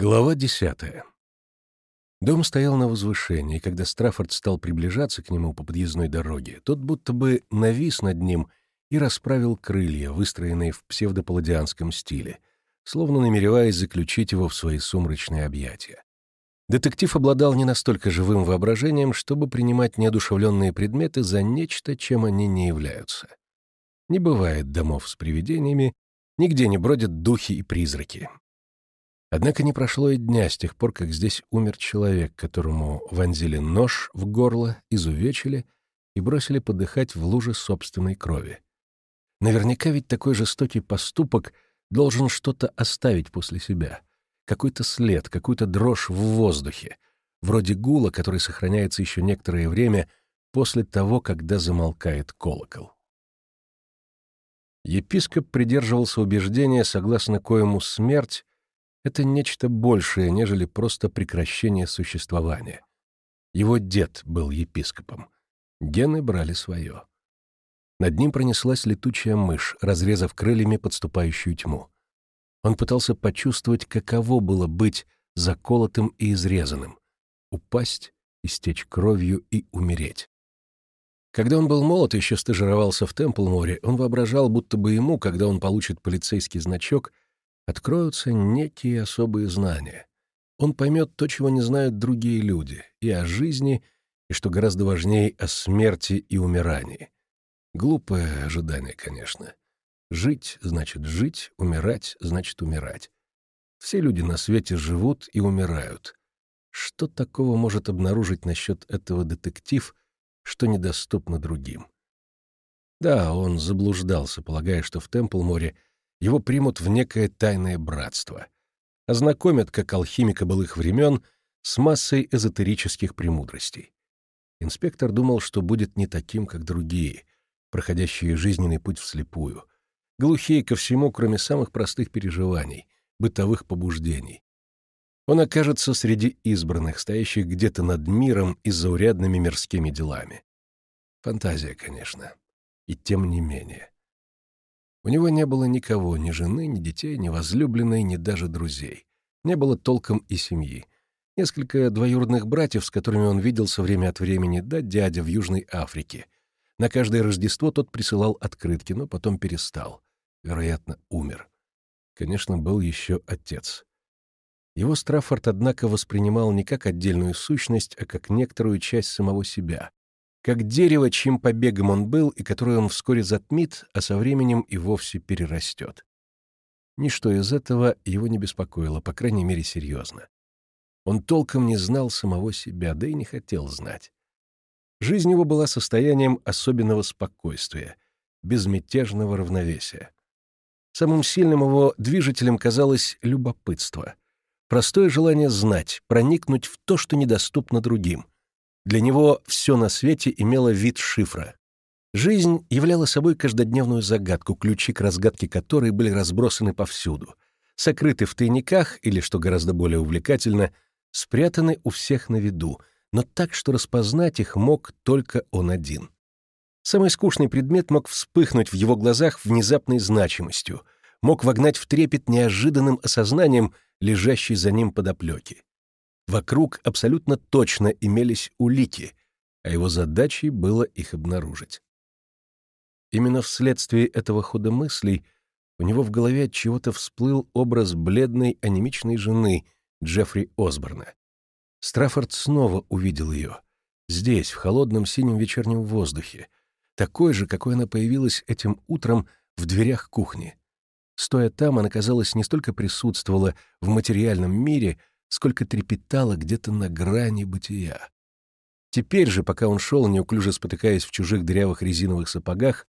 Глава десятая. Дом стоял на возвышении, и когда Страффорд стал приближаться к нему по подъездной дороге, тот будто бы навис над ним и расправил крылья, выстроенные в псевдопаладианском стиле, словно намереваясь заключить его в свои сумрачные объятия. Детектив обладал не настолько живым воображением, чтобы принимать неодушевленные предметы за нечто, чем они не являются. Не бывает домов с привидениями, нигде не бродят духи и призраки. Однако не прошло и дня с тех пор, как здесь умер человек, которому вонзили нож в горло, изувечили и бросили подыхать в луже собственной крови. Наверняка ведь такой жестокий поступок должен что-то оставить после себя. Какой-то след, какую-то дрожь в воздухе, вроде гула, который сохраняется еще некоторое время после того, когда замолкает колокол. Епископ придерживался убеждения, согласно коему смерть это нечто большее, нежели просто прекращение существования. Его дед был епископом. Гены брали свое. Над ним пронеслась летучая мышь, разрезав крыльями подступающую тьму. Он пытался почувствовать, каково было быть заколотым и изрезанным, упасть, истечь кровью и умереть. Когда он был молод и еще стажировался в Темплморе, он воображал, будто бы ему, когда он получит полицейский значок, откроются некие особые знания. Он поймет то, чего не знают другие люди, и о жизни, и, что гораздо важнее, о смерти и умирании. Глупое ожидание, конечно. Жить — значит жить, умирать — значит умирать. Все люди на свете живут и умирают. Что такого может обнаружить насчет этого детектив, что недоступно другим? Да, он заблуждался, полагая, что в Темплморе — его примут в некое тайное братство, ознакомят, как алхимика былых времен, с массой эзотерических премудростей. Инспектор думал, что будет не таким, как другие, проходящие жизненный путь вслепую, глухие ко всему, кроме самых простых переживаний, бытовых побуждений. Он окажется среди избранных, стоящих где-то над миром и заурядными мирскими делами. Фантазия, конечно. И тем не менее. У него не было никого, ни жены, ни детей, ни возлюбленной, ни даже друзей. Не было толком и семьи. Несколько двоюродных братьев, с которыми он виделся время от времени, да дядя в Южной Африке. На каждое Рождество тот присылал открытки, но потом перестал. Вероятно, умер. Конечно, был еще отец. Его Страффорд, однако, воспринимал не как отдельную сущность, а как некоторую часть самого себя, как дерево, чьим побегом он был и которое он вскоре затмит, а со временем и вовсе перерастет. Ничто из этого его не беспокоило, по крайней мере, серьезно. Он толком не знал самого себя, да и не хотел знать. Жизнь его была состоянием особенного спокойствия, безмятежного равновесия. Самым сильным его движителем казалось любопытство, простое желание знать, проникнуть в то, что недоступно другим — для него все на свете имело вид шифра. Жизнь являла собой каждодневную загадку, ключи к разгадке которой были разбросаны повсюду, сокрыты в тайниках или, что гораздо более увлекательно, спрятаны у всех на виду, но так, что распознать их мог только он один. Самый скучный предмет мог вспыхнуть в его глазах внезапной значимостью, мог вогнать в трепет неожиданным осознанием лежащей за ним подоплеки. Вокруг абсолютно точно имелись улики, а его задачей было их обнаружить. Именно вследствие этого хода мыслей у него в голове от чего-то всплыл образ бледной анемичной жены Джеффри Осборна. Страффорд снова увидел ее. Здесь, в холодном синем вечернем воздухе. Такой же, какой она появилась этим утром в дверях кухни. Стоя там, она, казалось, не столько присутствовала в материальном мире, сколько трепетало где-то на грани бытия. Теперь же, пока он шел, неуклюже спотыкаясь в чужих дырявых резиновых сапогах,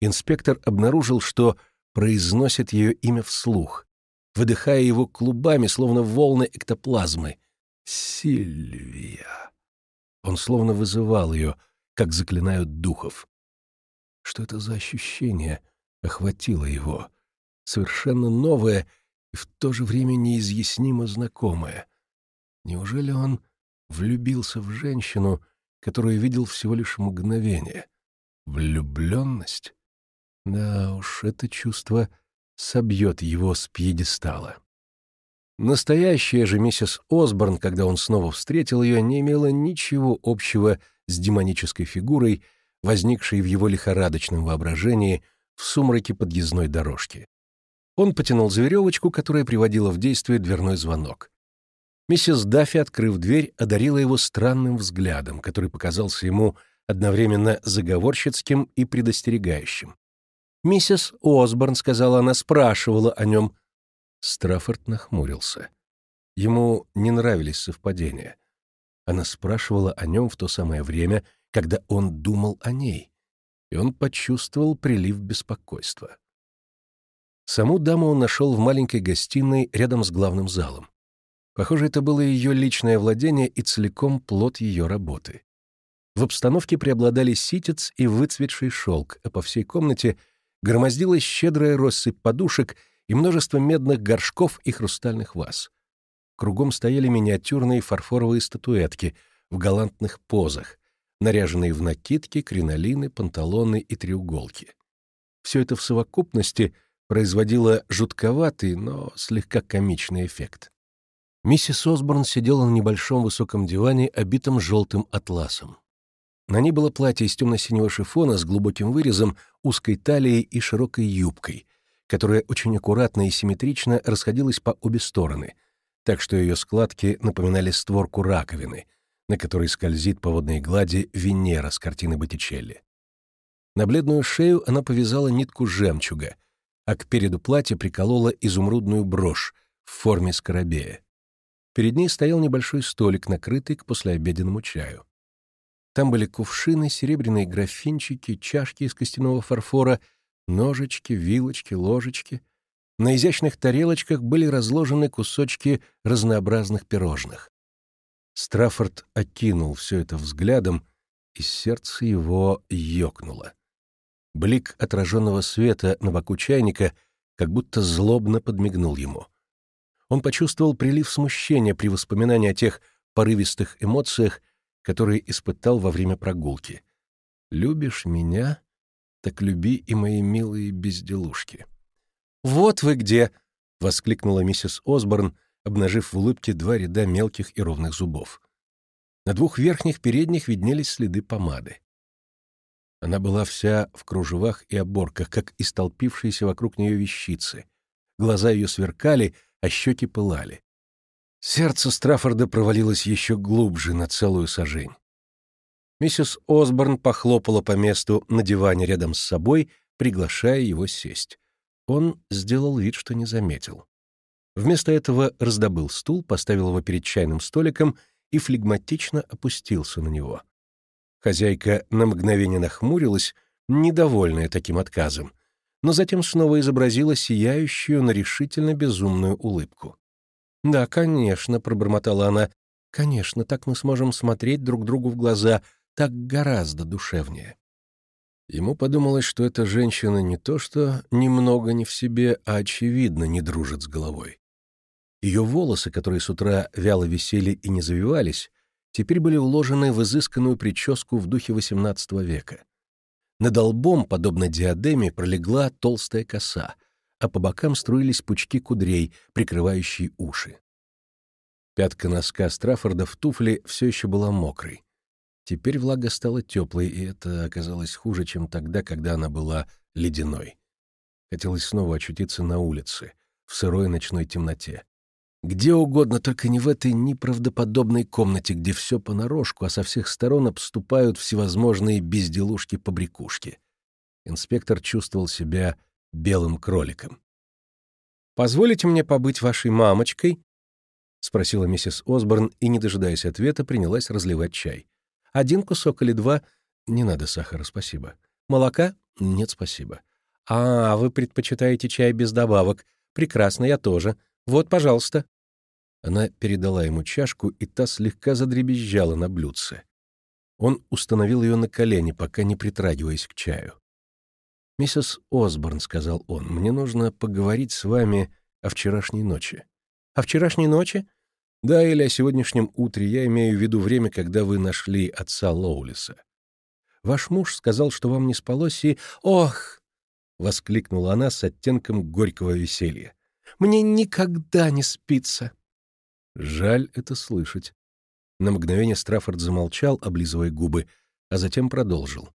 инспектор обнаружил, что произносит ее имя вслух, выдыхая его клубами, словно волны эктоплазмы. «Сильвия!» Он словно вызывал ее, как заклинают духов. Что это за ощущение охватило его? Совершенно новое — и в то же время неизъяснимо знакомое. Неужели он влюбился в женщину, которую видел всего лишь мгновение? Влюбленность? Да уж, это чувство собьет его с пьедестала. Настоящая же миссис Осборн, когда он снова встретил ее, не имела ничего общего с демонической фигурой, возникшей в его лихорадочном воображении в сумраке подъездной дорожки. Он потянул за веревочку, которая приводила в действие дверной звонок. Миссис Даффи, открыв дверь, одарила его странным взглядом, который показался ему одновременно заговорщицким и предостерегающим. «Миссис Осборн», — сказала она, — спрашивала о нем. Страффорд нахмурился. Ему не нравились совпадения. Она спрашивала о нем в то самое время, когда он думал о ней, и он почувствовал прилив беспокойства. Саму даму он нашел в маленькой гостиной рядом с главным залом. Похоже, это было ее личное владение и целиком плод ее работы. В обстановке преобладали ситец и выцветший шелк, а по всей комнате громоздилась щедрая россыпь подушек и множество медных горшков и хрустальных ваз. Кругом стояли миниатюрные фарфоровые статуэтки в галантных позах, наряженные в накидки, кринолины, панталоны и треуголки. Все это в совокупности производило жутковатый, но слегка комичный эффект. Миссис Осборн сидела на небольшом высоком диване, обитом желтым атласом. На ней было платье из темно-синего шифона с глубоким вырезом, узкой талией и широкой юбкой, которая очень аккуратно и симметрично расходилась по обе стороны, так что ее складки напоминали створку раковины, на которой скользит по водной глади Венера с картины Боттичелли. На бледную шею она повязала нитку жемчуга, а к переду платья приколола изумрудную брошь в форме скоробея. Перед ней стоял небольшой столик, накрытый к послеобеденному чаю. Там были кувшины, серебряные графинчики, чашки из костяного фарфора, ножички, вилочки, ложечки. На изящных тарелочках были разложены кусочки разнообразных пирожных. Страффорд окинул все это взглядом, и сердце его ёкнуло. Блик отраженного света на боку чайника как будто злобно подмигнул ему он почувствовал прилив смущения при воспоминании о тех порывистых эмоциях, которые испытал во время прогулки. «Любишь меня? Так люби и мои милые безделушки». «Вот вы где!» — воскликнула миссис Осборн, обнажив в улыбке два ряда мелких и ровных зубов. На двух верхних передних виднелись следы помады. Она была вся в кружевах и оборках, как истолпившиеся вокруг нее вещицы. Глаза ее сверкали, а щеки пылали. Сердце Страффорда провалилось еще глубже на целую сажень. Миссис Осборн похлопала по месту на диване рядом с собой, приглашая его сесть. Он сделал вид, что не заметил. Вместо этого раздобыл стул, поставил его перед чайным столиком и флегматично опустился на него. Хозяйка на мгновение нахмурилась, недовольная таким отказом, но затем снова изобразила сияющую, но решительно безумную улыбку. «Да, конечно», — пробормотала она, — «конечно, так мы сможем смотреть друг другу в глаза, так гораздо душевнее». Ему подумалось, что эта женщина не то что немного не в себе, а очевидно не дружит с головой. Ее волосы, которые с утра вяло висели и не завивались, теперь были уложены в изысканную прическу в духе XVIII века. Над лбом, подобно диадеме, пролегла толстая коса, а по бокам струились пучки кудрей, прикрывающие уши. Пятка носка Страффорда в туфле все еще была мокрой. Теперь влага стала теплой, и это оказалось хуже, чем тогда, когда она была ледяной. Хотелось снова очутиться на улице, в сырой ночной темноте. Где угодно, только не в этой неправдоподобной комнате, где все понарошку, а со всех сторон обступают всевозможные безделушки-побрякушки. Инспектор чувствовал себя белым кроликом. «Позволите мне побыть вашей мамочкой?» — спросила миссис Осборн и, не дожидаясь ответа, принялась разливать чай. «Один кусок или два? Не надо сахара, спасибо. Молока? Нет, спасибо. А, вы предпочитаете чай без добавок. Прекрасно, я тоже. Вот, пожалуйста». Она передала ему чашку, и та слегка задребезжала на блюдце. Он установил ее на колени, пока не притрагиваясь к чаю. «Миссис Осборн», — сказал он, — «мне нужно поговорить с вами о вчерашней ночи». «О вчерашней ночи?» «Да, или о сегодняшнем утре. Я имею в виду время, когда вы нашли отца Лоулиса. Ваш муж сказал, что вам не спалось, и... Ох!» — воскликнула она с оттенком горького веселья. Мне никогда не спится». Жаль это слышать. На мгновение Страффорд замолчал, облизывая губы, а затем продолжил.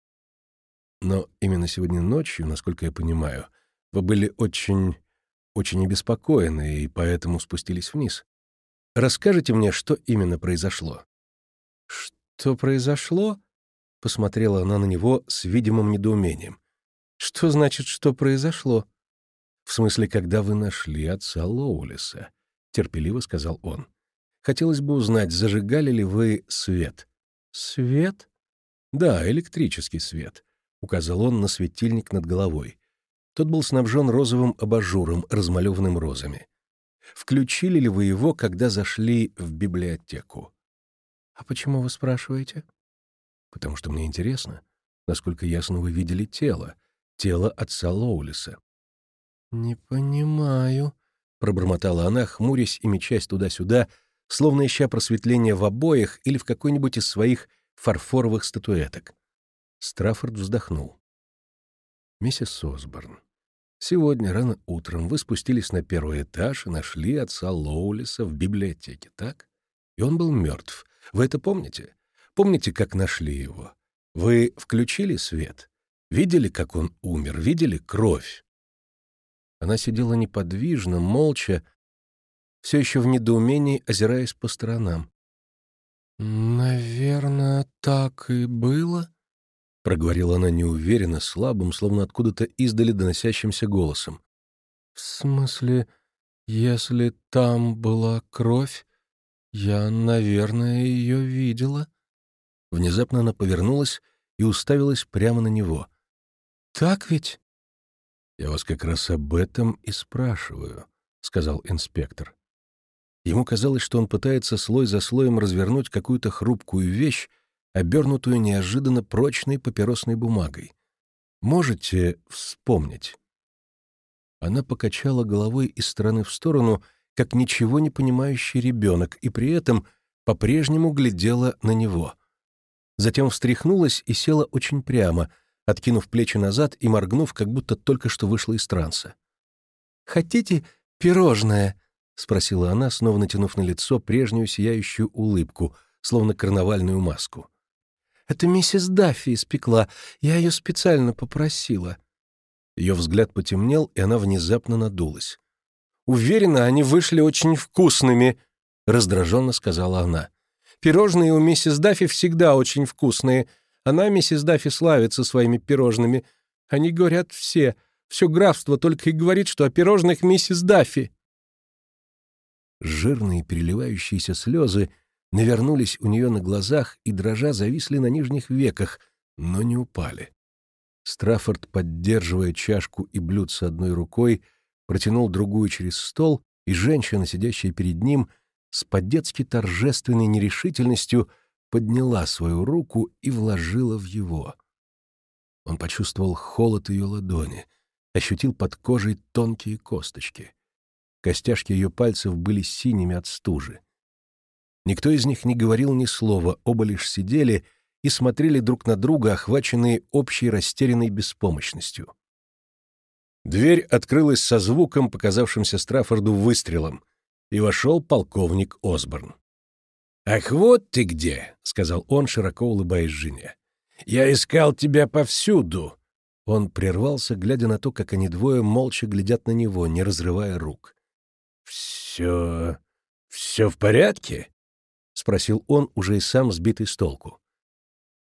Но именно сегодня ночью, насколько я понимаю, вы были очень, очень обеспокоены и поэтому спустились вниз. Расскажите мне, что именно произошло?» «Что произошло?» — посмотрела она на него с видимым недоумением. «Что значит, что произошло?» «В смысле, когда вы нашли отца Лоулиса?» — терпеливо сказал он. «Хотелось бы узнать, зажигали ли вы свет?» «Свет?» «Да, электрический свет указал он на светильник над головой. Тот был снабжен розовым абажуром, размалеванным розами. Включили ли вы его, когда зашли в библиотеку? А почему вы спрашиваете? Потому что мне интересно, насколько ясно вы видели тело, тело отца Лоулиса. Не понимаю, пробормотала она, хмурясь и мечась туда-сюда, словно ища просветление в обоях или в какой-нибудь из своих фарфоровых статуэток. Страффорд вздохнул. «Миссис Осборн, сегодня рано утром вы спустились на первый этаж и нашли отца Лоулиса в библиотеке, так? И он был мертв. Вы это помните? Помните, как нашли его? Вы включили свет? Видели, как он умер? Видели кровь?» Она сидела неподвижно, молча, все еще в недоумении, озираясь по сторонам. «Наверное, так и было», проговорила она неуверенно, слабым, словно откуда-то издали доносящимся голосом. «В смысле, если там была кровь, я, наверное, ее видела?» Внезапно она повернулась и уставилась прямо на него. «Так ведь?» «Я вас как раз об этом и спрашиваю», — сказал инспектор. Ему казалось, что он пытается слой за слоем развернуть какую-то хрупкую вещь, обернутую неожиданно прочной папиросной бумагой. Можете вспомнить?» Она покачала головой из стороны в сторону, как ничего не понимающий ребенок, и при этом по-прежнему глядела на него. Затем встряхнулась и села очень прямо, откинув плечи назад и моргнув, как будто только что вышла из транса. «Хотите пирожное?» — спросила она, снова натянув на лицо прежнюю сияющую улыбку, словно карнавальную маску. Это миссис Даффи испекла. Я ее специально попросила». Ее взгляд потемнел, и она внезапно надулась. «Уверена, они вышли очень вкусными», — раздраженно сказала она. «Пирожные у миссис Даффи всегда очень вкусные. Она, миссис Даффи, славится своими пирожными. Они говорят все. Все графство только и говорит, что о пирожных миссис Даффи». Жирные переливающиеся слезы — навернулись у нее на глазах и, дрожа, зависли на нижних веках, но не упали. Страффорд, поддерживая чашку и блюдце одной рукой, протянул другую через стол, и женщина, сидящая перед ним, с по-детски торжественной нерешительностью подняла свою руку и вложила в его. Он почувствовал холод ее ладони, ощутил под кожей тонкие косточки. Костяшки ее пальцев были синими от стужи. Никто из них не говорил ни слова, оба лишь сидели и смотрели друг на друга, охваченные общей растерянной беспомощностью. Дверь открылась со звуком, показавшимся Страффорду выстрелом, и вошел полковник Осборн. «Ах, вот ты где!» — сказал он, широко улыбаясь жене. «Я искал тебя повсюду!» Он прервался, глядя на то, как они двое молча глядят на него, не разрывая рук. «Все... все в порядке?» — спросил он, уже и сам сбитый с толку.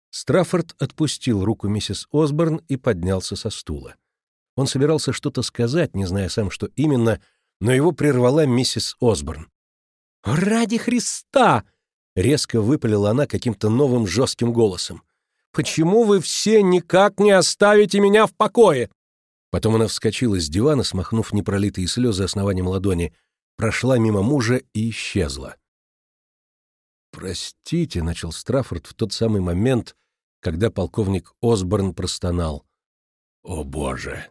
Страффорд отпустил руку миссис Осборн и поднялся со стула. Он собирался что-то сказать, не зная сам, что именно, но его прервала миссис Осборн. «Ради Христа!» — резко выпалила она каким-то новым жестким голосом. «Почему вы все никак не оставите меня в покое?» Потом она вскочила с дивана, смахнув непролитые слезы основанием ладони, прошла мимо мужа и исчезла. «Простите», — начал Страффорд в тот самый момент, когда полковник Осборн простонал. «О, Боже!»